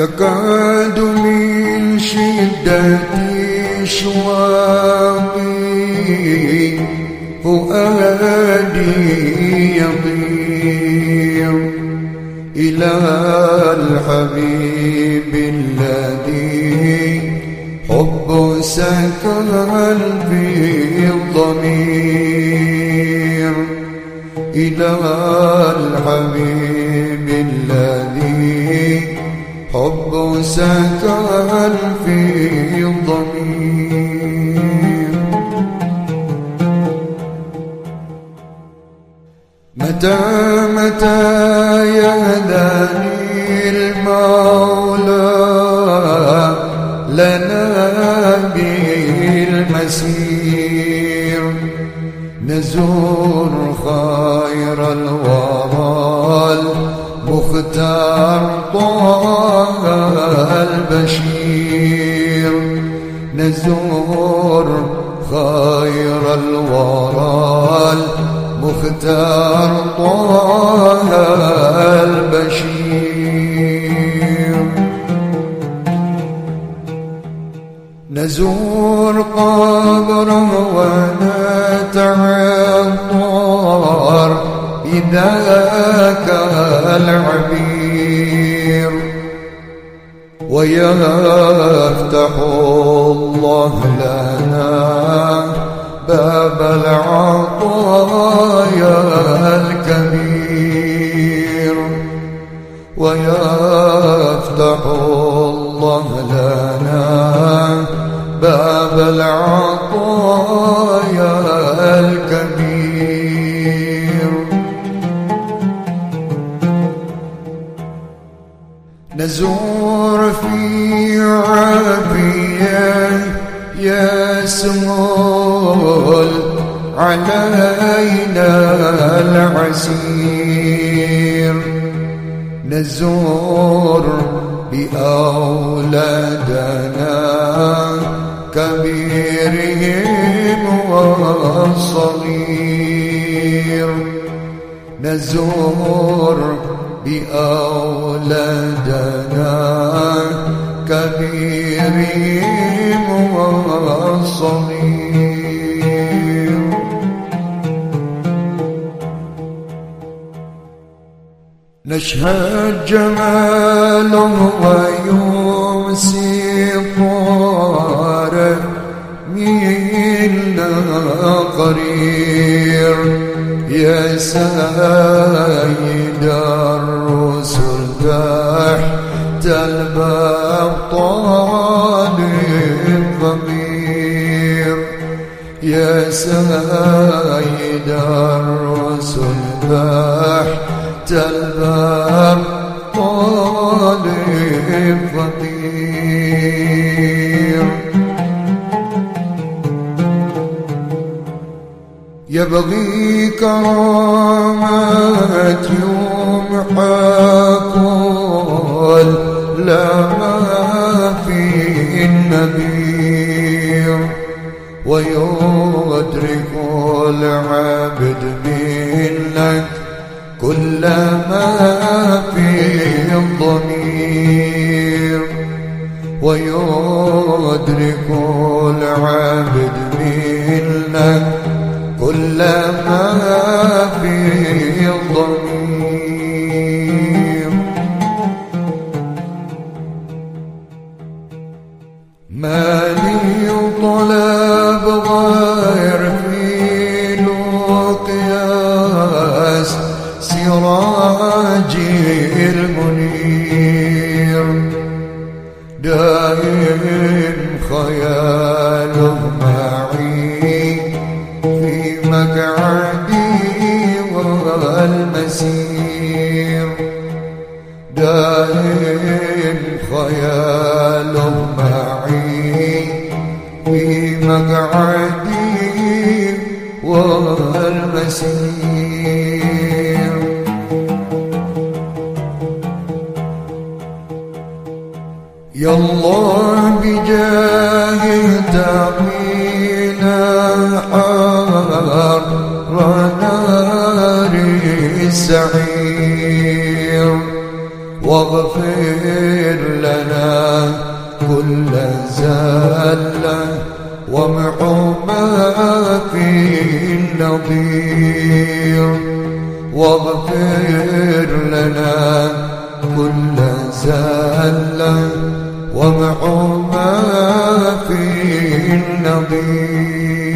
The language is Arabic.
يكاد من شدة شواقي فؤادي يطير إلى الحبيب الذي حب سكن في الضمير. إلى الحبيب سكن في الضمير متى متى يهداني المولى؟ لنا به المسير نزور خير الورى المختار طه البشير. نزور خير الورى المختار طه البشير. نزور قبره بذاك العبير ويفتح الله لنا باب العطايا الكبير ويفتح الله لنا باب العطايا نزور في عافية يسمول علينا العسير نزور بأولادنا كبيرهم والصغير نزور بأولادنا كبيرهم والصغير نشهد جماله ويمسي طاره منا قرير يا سيد الرسل تحت الباب طالب ضمير يا سيد الرسل تحت الباب طالب ضمير يبغي كرامات يوم حاكل لما في النبير ويدرك العبد منك كل ما في الضمير ويدرك العبد منك كل ما في دائم خياله معي في مقعدي في مقعدي والمسير. يا الله نار السعير. واغفر لنا كل زلة وامحو ما فيه النظير. واغفر لنا كل زلة ومحو ما فيه النظير.